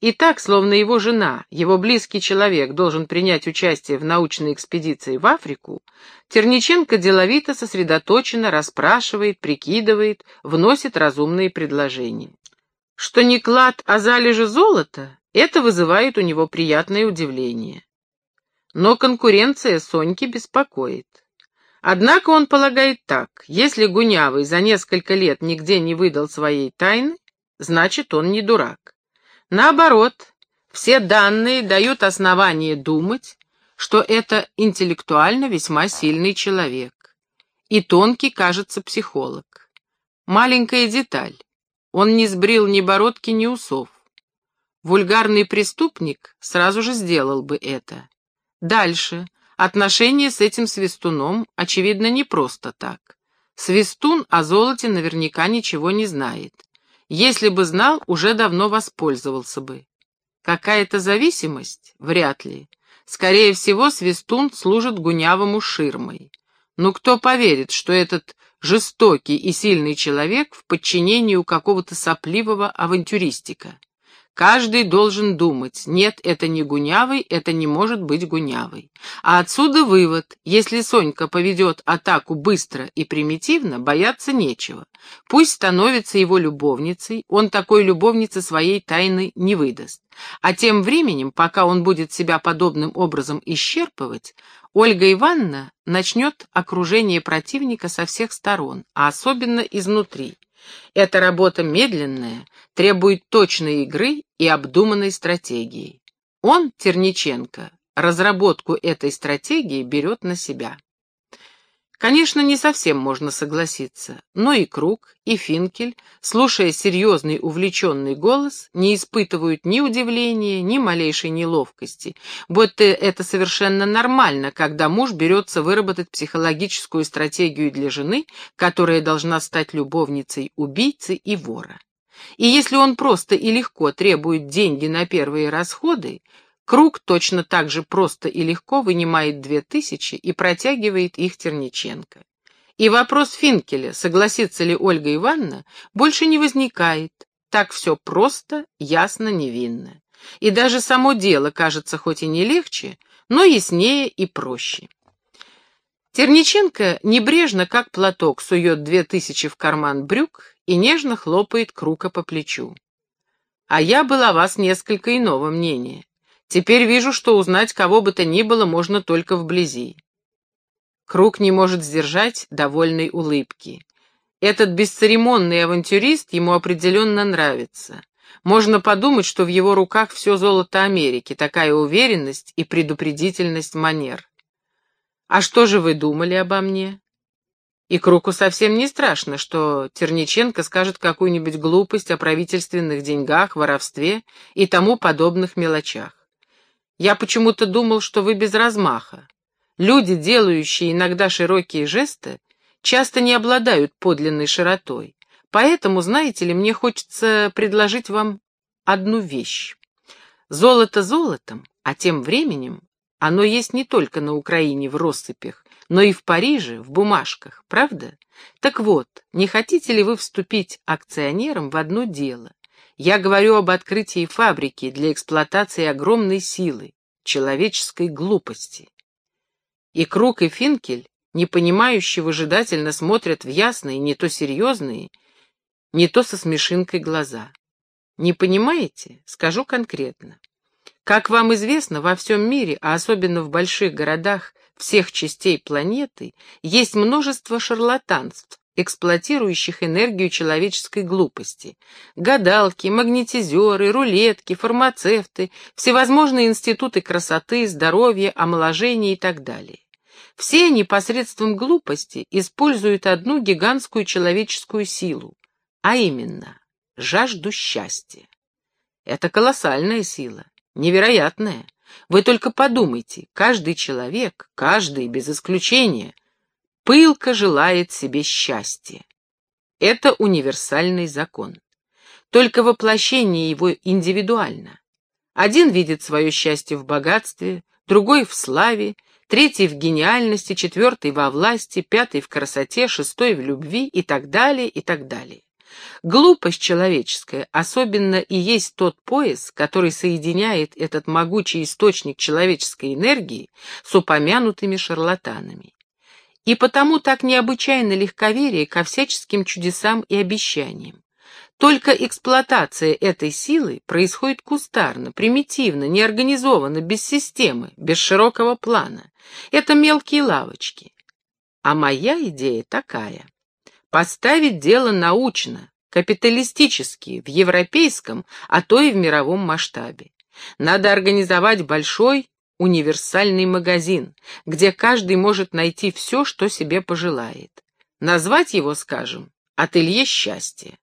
И так, словно его жена, его близкий человек, должен принять участие в научной экспедиции в Африку, Терниченко деловито сосредоточенно расспрашивает, прикидывает, вносит разумные предложения. Что не клад, а залежи золота, это вызывает у него приятное удивление. Но конкуренция Соньки беспокоит. Однако он полагает так, если Гунявый за несколько лет нигде не выдал своей тайны, значит, он не дурак. Наоборот, все данные дают основание думать, что это интеллектуально весьма сильный человек. И тонкий, кажется, психолог. Маленькая деталь. Он не сбрил ни бородки, ни усов. Вульгарный преступник сразу же сделал бы это. Дальше. Отношения с этим свистуном, очевидно, не просто так. Свистун о золоте наверняка ничего не знает. Если бы знал, уже давно воспользовался бы. Какая-то зависимость? Вряд ли. Скорее всего, Свистун служит Гунявому ширмой. Но кто поверит, что этот жестокий и сильный человек в подчинении у какого-то сопливого авантюристика? Каждый должен думать, нет, это не Гунявый, это не может быть Гунявый. А отсюда вывод, если Сонька поведет атаку быстро и примитивно, бояться нечего. Пусть становится его любовницей, он такой любовнице своей тайны не выдаст. А тем временем, пока он будет себя подобным образом исчерпывать, Ольга Ивановна начнет окружение противника со всех сторон, а особенно изнутри. Эта работа медленная, требует точной игры и обдуманной стратегии. Он, Терниченко, разработку этой стратегии берет на себя. Конечно, не совсем можно согласиться, но и Круг, и Финкель, слушая серьезный увлеченный голос, не испытывают ни удивления, ни малейшей неловкости, будто это совершенно нормально, когда муж берется выработать психологическую стратегию для жены, которая должна стать любовницей убийцы и вора. И если он просто и легко требует деньги на первые расходы, Круг точно так же просто и легко вынимает две тысячи и протягивает их Терниченко. И вопрос Финкеля, согласится ли Ольга Ивановна, больше не возникает. Так все просто, ясно, невинно. И даже само дело кажется хоть и не легче, но яснее и проще. Терниченко небрежно, как платок, сует две тысячи в карман брюк и нежно хлопает Крука по плечу. А я был о вас несколько иного мнения. Теперь вижу, что узнать кого бы то ни было можно только вблизи. Круг не может сдержать довольной улыбки. Этот бесцеремонный авантюрист ему определенно нравится. Можно подумать, что в его руках все золото Америки, такая уверенность и предупредительность манер. «А что же вы думали обо мне?» И Круку совсем не страшно, что Терниченко скажет какую-нибудь глупость о правительственных деньгах, воровстве и тому подобных мелочах. Я почему-то думал, что вы без размаха. Люди, делающие иногда широкие жесты, часто не обладают подлинной широтой. Поэтому, знаете ли, мне хочется предложить вам одну вещь. Золото золотом, а тем временем оно есть не только на Украине в россыпях, но и в Париже в бумажках, правда? Так вот, не хотите ли вы вступить акционером в одно дело? Я говорю об открытии фабрики для эксплуатации огромной силы, человеческой глупости. И Круг, и Финкель, непонимающие, выжидательно смотрят в ясные, не то серьезные, не то со смешинкой глаза. Не понимаете? Скажу конкретно. Как вам известно, во всем мире, а особенно в больших городах всех частей планеты, есть множество шарлатанств, эксплуатирующих энергию человеческой глупости. Гадалки, магнетизеры, рулетки, фармацевты, всевозможные институты красоты, здоровья, омоложения и так далее. Все они посредством глупости используют одну гигантскую человеческую силу, а именно жажду счастья. Это колоссальная сила, невероятная. Вы только подумайте, каждый человек, каждый без исключения, пылко желает себе счастья. Это универсальный закон. Только воплощение его индивидуально. Один видит свое счастье в богатстве, другой в славе, третий в гениальности, четвертый во власти, пятый в красоте, шестой в любви и так далее, и так далее. Глупость человеческая особенно и есть тот пояс, который соединяет этот могучий источник человеческой энергии с упомянутыми шарлатанами. И потому так необычайно легковерие ко всяческим чудесам и обещаниям. Только эксплуатация этой силы происходит кустарно, примитивно, неорганизованно, без системы, без широкого плана. Это мелкие лавочки. А моя идея такая. Поставить дело научно, капиталистически, в европейском, а то и в мировом масштабе. Надо организовать большой универсальный магазин, где каждый может найти все, что себе пожелает. Назвать его, скажем, «Ателье счастья»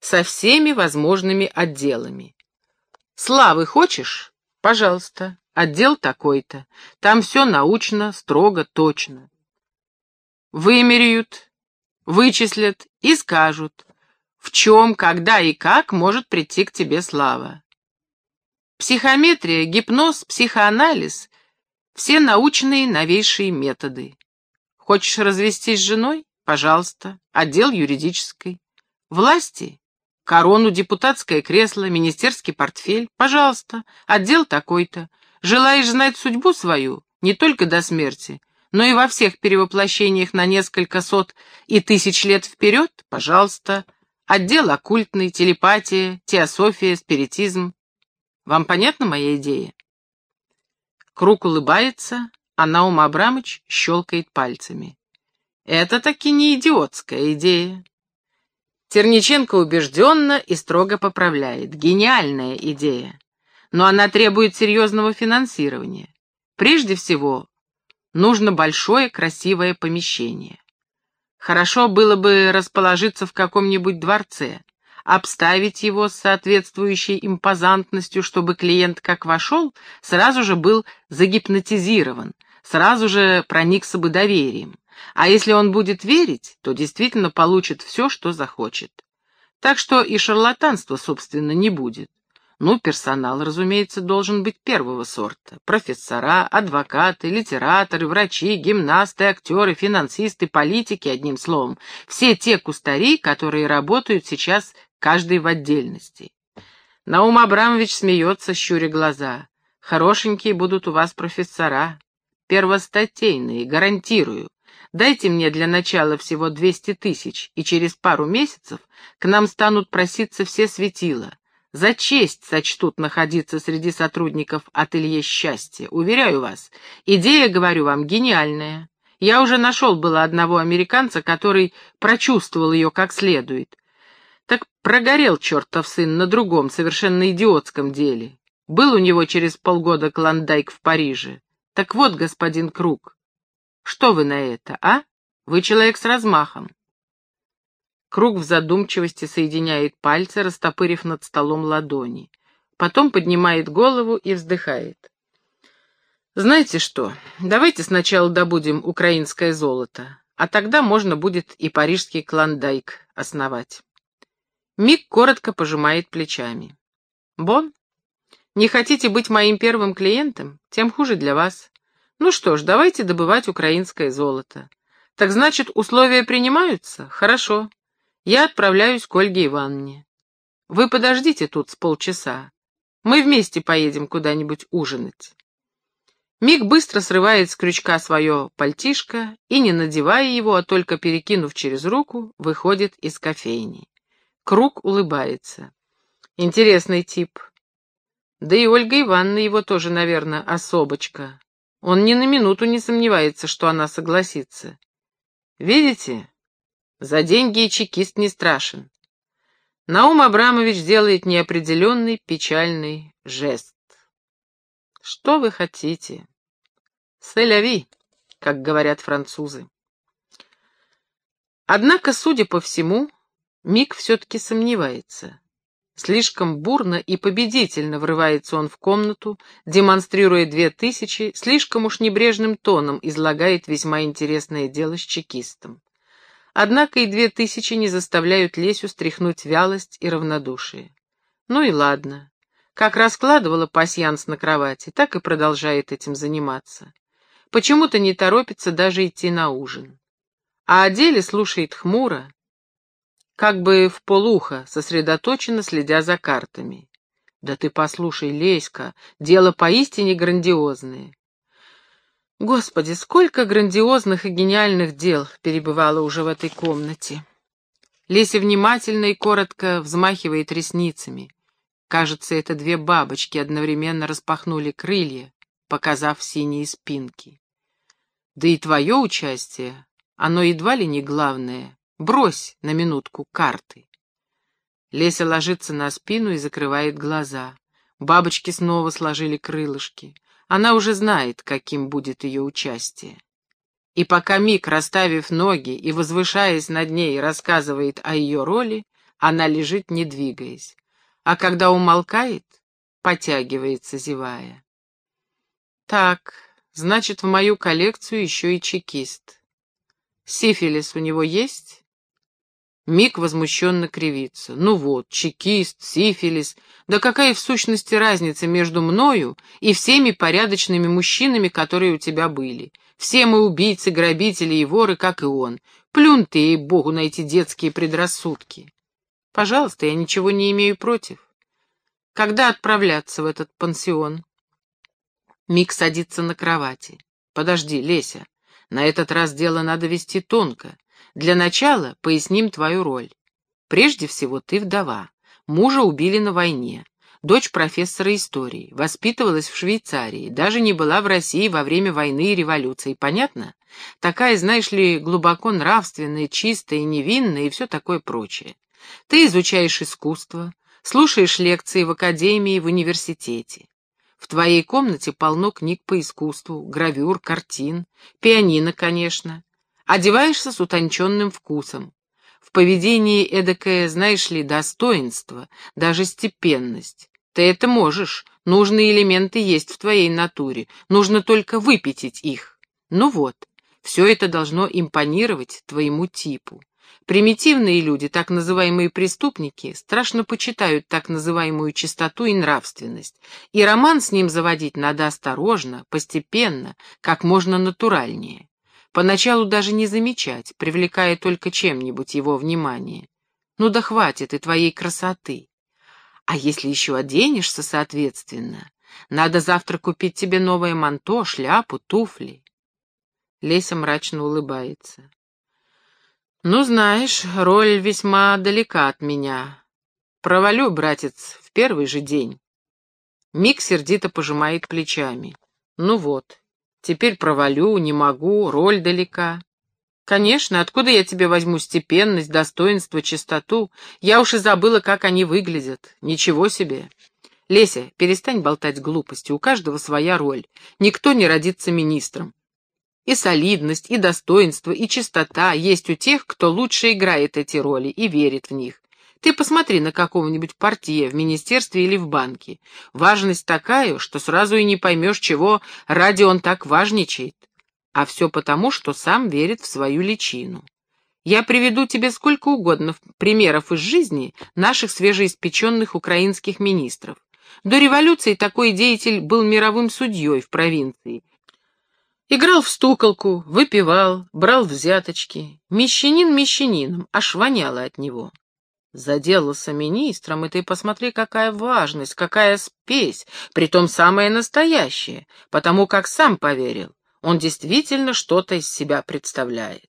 со всеми возможными отделами. Славы хочешь? Пожалуйста, отдел такой-то. Там все научно, строго, точно. Вымеряют, вычислят и скажут, в чем, когда и как может прийти к тебе слава. Психометрия, гипноз, психоанализ — все научные новейшие методы. Хочешь развестись с женой? Пожалуйста. Отдел юридической. Власти? Корону, депутатское кресло, министерский портфель? Пожалуйста. Отдел такой-то. Желаешь знать судьбу свою? Не только до смерти, но и во всех перевоплощениях на несколько сот и тысяч лет вперед? Пожалуйста. Отдел оккультный, телепатия, теософия, спиритизм. Вам понятна моя идея?» Круг улыбается, а Наум Абрамыч щелкает пальцами. «Это таки не идиотская идея». Терниченко убежденно и строго поправляет. Гениальная идея. Но она требует серьезного финансирования. Прежде всего, нужно большое красивое помещение. Хорошо было бы расположиться в каком-нибудь дворце обставить его с соответствующей импозантностью, чтобы клиент, как вошел, сразу же был загипнотизирован, сразу же проникся бы доверием. А если он будет верить, то действительно получит все, что захочет. Так что и шарлатанства, собственно, не будет. Ну, персонал, разумеется, должен быть первого сорта. Профессора, адвокаты, литераторы, врачи, гимнасты, актеры, финансисты, политики, одним словом. Все те кустари, которые работают сейчас каждый в отдельности. Наум Абрамович смеется, щуря глаза. Хорошенькие будут у вас профессора. Первостатейные, гарантирую. Дайте мне для начала всего 200 тысяч, и через пару месяцев к нам станут проситься все светила. За честь сочтут находиться среди сотрудников ателье счастья. Уверяю вас, идея, говорю вам, гениальная. Я уже нашел было одного американца, который прочувствовал ее как следует. Прогорел чертов сын на другом, совершенно идиотском деле. Был у него через полгода клондайк в Париже. Так вот, господин Круг, что вы на это, а? Вы человек с размахом. Круг в задумчивости соединяет пальцы, растопырив над столом ладони. Потом поднимает голову и вздыхает. Знаете что, давайте сначала добудем украинское золото, а тогда можно будет и парижский клондайк основать. Мик коротко пожимает плечами. «Бон, не хотите быть моим первым клиентом? Тем хуже для вас. Ну что ж, давайте добывать украинское золото. Так значит, условия принимаются? Хорошо. Я отправляюсь к Ольге Ивановне. Вы подождите тут с полчаса. Мы вместе поедем куда-нибудь ужинать». Мик быстро срывает с крючка свое пальтишко и, не надевая его, а только перекинув через руку, выходит из кофейни. Круг улыбается. Интересный тип. Да и Ольга Ивановна его тоже, наверное, особочка. Он ни на минуту не сомневается, что она согласится. Видите? За деньги и чекист не страшен. Наум Абрамович делает неопределенный печальный жест. Что вы хотите? Селяви, как говорят французы. Однако, судя по всему, Мик все-таки сомневается. Слишком бурно и победительно врывается он в комнату, демонстрируя две тысячи, слишком уж небрежным тоном излагает весьма интересное дело с чекистом. Однако и две тысячи не заставляют Лесю стряхнуть вялость и равнодушие. Ну и ладно. Как раскладывала пасьянс на кровати, так и продолжает этим заниматься. Почему-то не торопится даже идти на ужин. А о деле слушает хмуро, как бы в полухо, сосредоточенно следя за картами. «Да ты послушай, Леська, дело поистине грандиозное». Господи, сколько грандиозных и гениальных дел перебывало уже в этой комнате. Леся внимательно и коротко взмахивает ресницами. Кажется, это две бабочки одновременно распахнули крылья, показав синие спинки. Да и твое участие, оно едва ли не главное. Брось на минутку карты. Леся ложится на спину и закрывает глаза. Бабочки снова сложили крылышки. Она уже знает, каким будет ее участие. И пока Мик, расставив ноги и возвышаясь над ней, рассказывает о ее роли, она лежит, не двигаясь. А когда умолкает, потягивается, зевая. Так, значит, в мою коллекцию еще и чекист. Сифилис у него есть? Мик возмущенно кривится. Ну вот, чекист, сифилис. Да какая в сущности разница между мною и всеми порядочными мужчинами, которые у тебя были? Все мы убийцы, грабители и воры, как и он. Плюнь ты, ей-богу, на эти детские предрассудки. Пожалуйста, я ничего не имею против. Когда отправляться в этот пансион? Мик садится на кровати. Подожди, Леся, на этот раз дело надо вести тонко. Для начала поясним твою роль. Прежде всего, ты вдова. Мужа убили на войне. Дочь профессора истории. Воспитывалась в Швейцарии. Даже не была в России во время войны и революции. Понятно? Такая, знаешь ли, глубоко нравственная, чистая невинная и все такое прочее. Ты изучаешь искусство, слушаешь лекции в академии, в университете. В твоей комнате полно книг по искусству, гравюр, картин, пианино, конечно. Одеваешься с утонченным вкусом. В поведении эдакое, знаешь ли, достоинство, даже степенность. Ты это можешь, нужные элементы есть в твоей натуре, нужно только выпятить их. Ну вот, все это должно импонировать твоему типу. Примитивные люди, так называемые преступники, страшно почитают так называемую чистоту и нравственность, и роман с ним заводить надо осторожно, постепенно, как можно натуральнее. Поначалу даже не замечать, привлекая только чем-нибудь его внимание. Ну да хватит и твоей красоты. А если еще оденешься соответственно, надо завтра купить тебе новое манто, шляпу, туфли. Леся мрачно улыбается. Ну, знаешь, роль весьма далека от меня. Провалю, братец, в первый же день. Мик сердито пожимает плечами. Ну вот, Теперь провалю, не могу, роль далека. Конечно, откуда я тебе возьму степенность, достоинство, чистоту? Я уж и забыла, как они выглядят. Ничего себе. Леся, перестань болтать глупости, у каждого своя роль. Никто не родится министром. И солидность, и достоинство, и чистота есть у тех, кто лучше играет эти роли и верит в них. Ты посмотри на какого-нибудь партия в министерстве или в банке. Важность такая, что сразу и не поймешь, чего ради он так важничает. А все потому, что сам верит в свою личину. Я приведу тебе сколько угодно примеров из жизни наших свежеиспеченных украинских министров. До революции такой деятель был мировым судьей в провинции. Играл в стуколку, выпивал, брал взяточки. Мещанин мещанином, аж воняло от него. Заделался министром, и ты посмотри, какая важность, какая спесь, притом самая настоящая, потому как сам поверил. Он действительно что-то из себя представляет.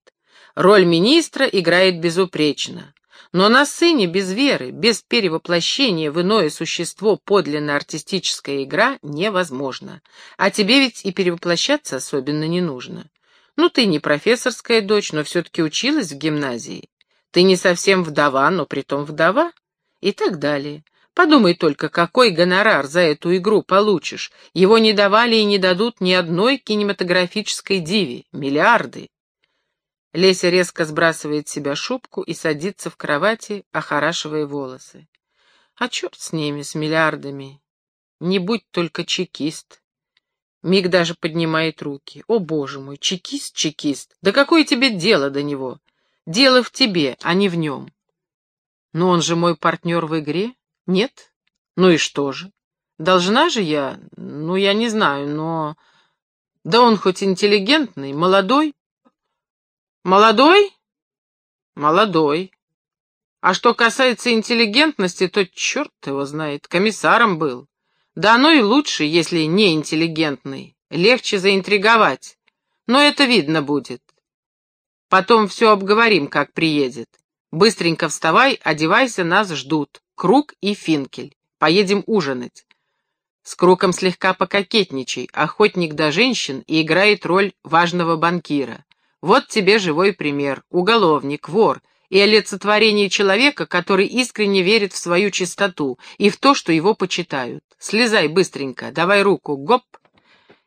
Роль министра играет безупречно. Но на сцене без веры, без перевоплощения в иное существо подлинно артистическая игра невозможна. А тебе ведь и перевоплощаться особенно не нужно. Ну, ты не профессорская дочь, но все-таки училась в гимназии. Ты не совсем вдова, но притом вдова. И так далее. Подумай только, какой гонорар за эту игру получишь. Его не давали и не дадут ни одной кинематографической диве. Миллиарды. Леся резко сбрасывает с себя шубку и садится в кровати, охорашивая волосы. А черт с ними, с миллиардами. Не будь только чекист. Миг даже поднимает руки. О, боже мой, чекист, чекист. Да какое тебе дело до него? Дело в тебе, а не в нем. Но он же мой партнер в игре? Нет? Ну и что же? Должна же я? Ну, я не знаю, но... Да он хоть интеллигентный, молодой. Молодой? Молодой. А что касается интеллигентности, то черт его знает, комиссаром был. Да оно и лучше, если не интеллигентный. Легче заинтриговать. Но это видно будет. Потом все обговорим, как приедет. Быстренько вставай, одевайся, нас ждут. Круг и Финкель. Поедем ужинать. С Круком слегка пококетничай, охотник до женщин и играет роль важного банкира. Вот тебе живой пример, уголовник, вор и олицетворение человека, который искренне верит в свою чистоту и в то, что его почитают. Слезай быстренько, давай руку, гоп.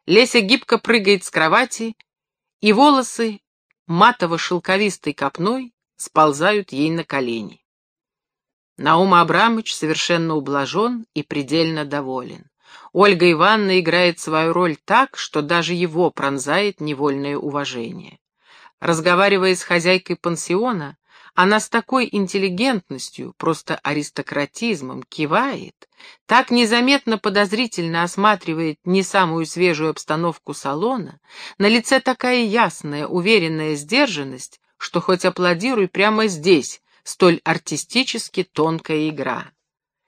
Леся гибко прыгает с кровати, и волосы матово-шелковистой копной сползают ей на колени. Наум Абрамович совершенно ублажен и предельно доволен. Ольга Ивановна играет свою роль так, что даже его пронзает невольное уважение. Разговаривая с хозяйкой пансиона, она с такой интеллигентностью, просто аристократизмом, кивает, так незаметно подозрительно осматривает не самую свежую обстановку салона, на лице такая ясная, уверенная сдержанность, что хоть аплодируй прямо здесь, столь артистически тонкая игра.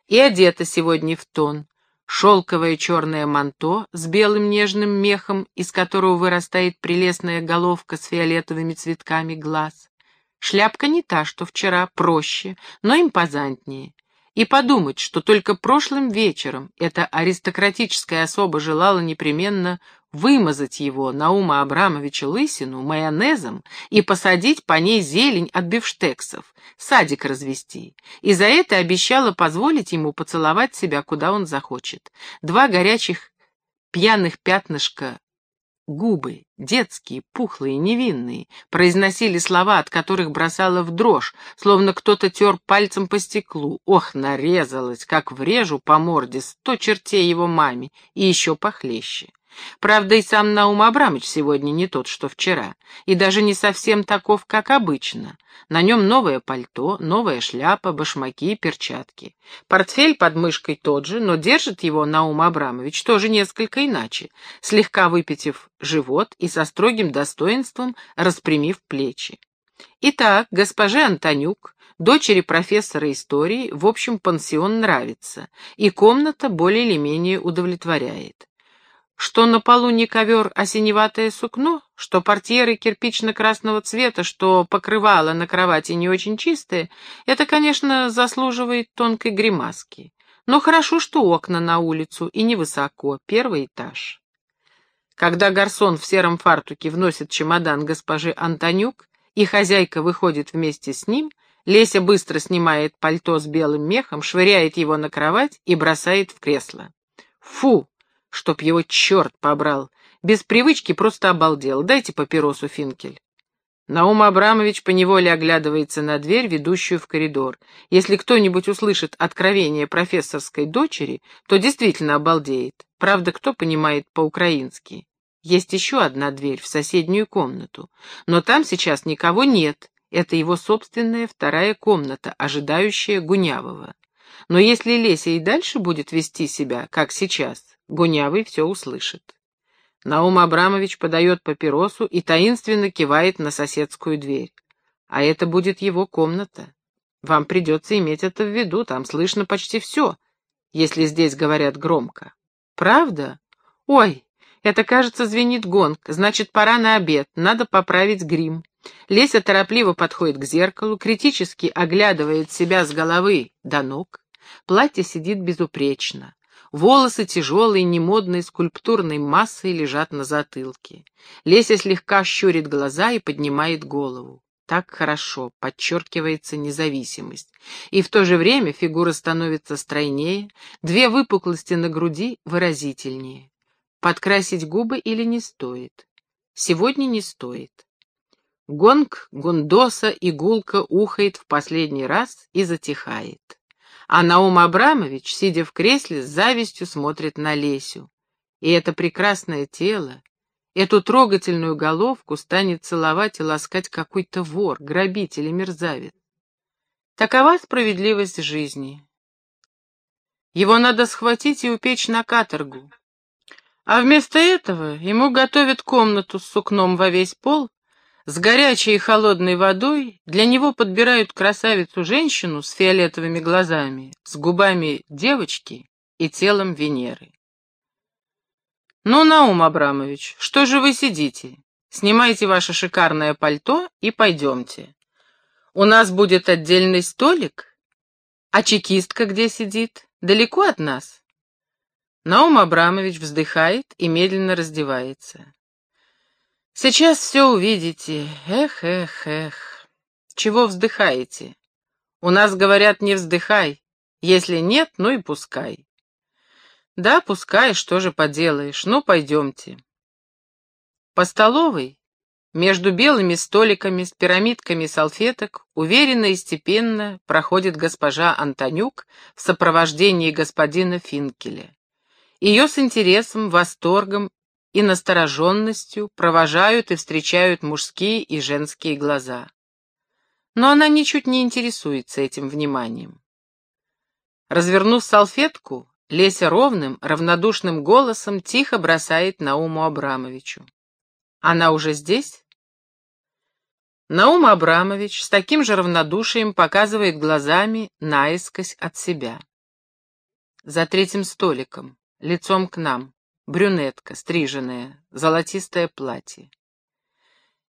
И одета сегодня в тон, шелковое черное манто с белым нежным мехом, из которого вырастает прелестная головка с фиолетовыми цветками глаз. Шляпка не та, что вчера, проще, но импозантнее. И подумать, что только прошлым вечером эта аристократическая особа желала непременно вымазать его, Наума Абрамовича Лысину, майонезом и посадить по ней зелень от бифштексов, садик развести, и за это обещала позволить ему поцеловать себя, куда он захочет. Два горячих пьяных пятнышка губы, детские, пухлые, невинные, произносили слова, от которых бросала в дрожь, словно кто-то тер пальцем по стеклу. Ох, нарезалась, как врежу по морде сто чертей его маме, и еще похлеще. Правда, и сам Наум Абрамович сегодня не тот, что вчера, и даже не совсем таков, как обычно. На нем новое пальто, новая шляпа, башмаки, перчатки. Портфель под мышкой тот же, но держит его Наум Абрамович тоже несколько иначе, слегка выпитив живот и со строгим достоинством распрямив плечи. Итак, госпоже Антонюк, дочери профессора истории, в общем, пансион нравится, и комната более или менее удовлетворяет. Что на полу не ковер, а синеватое сукно, что портьеры кирпично-красного цвета, что покрывало на кровати не очень чистое, это, конечно, заслуживает тонкой гримаски. Но хорошо, что окна на улицу и невысоко, первый этаж. Когда гарсон в сером фартуке вносит чемодан госпожи Антонюк, и хозяйка выходит вместе с ним, Леся быстро снимает пальто с белым мехом, швыряет его на кровать и бросает в кресло. «Фу!» Чтоб его черт побрал. Без привычки просто обалдел. Дайте папиросу, Финкель. Наум Абрамович поневоле оглядывается на дверь, ведущую в коридор. Если кто-нибудь услышит откровение профессорской дочери, то действительно обалдеет. Правда, кто понимает по-украински? Есть еще одна дверь в соседнюю комнату. Но там сейчас никого нет. Это его собственная вторая комната, ожидающая Гунявого. Но если Леся и дальше будет вести себя, как сейчас, Гунявый все услышит. Наум Абрамович подает папиросу и таинственно кивает на соседскую дверь. А это будет его комната. Вам придется иметь это в виду, там слышно почти все, если здесь говорят громко. Правда? Ой, это, кажется, звенит гонг, значит, пора на обед, надо поправить грим. Леся торопливо подходит к зеркалу, критически оглядывает себя с головы до ног. Платье сидит безупречно. Волосы тяжелой, немодной, скульптурной массой лежат на затылке. Леся слегка щурит глаза и поднимает голову. Так хорошо, подчеркивается независимость. И в то же время фигура становится стройнее, две выпуклости на груди выразительнее. Подкрасить губы или не стоит? Сегодня не стоит. Гонг, гундоса и гулка ухает в последний раз и затихает. А Наум Абрамович, сидя в кресле, с завистью смотрит на Лесю. И это прекрасное тело, эту трогательную головку станет целовать и ласкать какой-то вор, грабитель и мерзавец. Такова справедливость жизни. Его надо схватить и упечь на каторгу. А вместо этого ему готовят комнату с сукном во весь пол, С горячей и холодной водой для него подбирают красавицу-женщину с фиолетовыми глазами, с губами девочки и телом Венеры. «Ну, Наум Абрамович, что же вы сидите? Снимайте ваше шикарное пальто и пойдемте. У нас будет отдельный столик, а чекистка где сидит? Далеко от нас?» Наум Абрамович вздыхает и медленно раздевается. Сейчас все увидите. Эх, эх, эх. Чего вздыхаете? У нас говорят, не вздыхай. Если нет, ну и пускай. Да, пускай, что же поделаешь. Ну, пойдемте. По столовой, между белыми столиками с пирамидками салфеток, уверенно и степенно проходит госпожа Антонюк в сопровождении господина Финкеля. Ее с интересом, восторгом и настороженностью провожают и встречают мужские и женские глаза. Но она ничуть не интересуется этим вниманием. Развернув салфетку, Леся ровным, равнодушным голосом тихо бросает Науму Абрамовичу. «Она уже здесь?» Наум Абрамович с таким же равнодушием показывает глазами наискось от себя. За третьим столиком, лицом к нам. Брюнетка, стриженная, золотистое платье.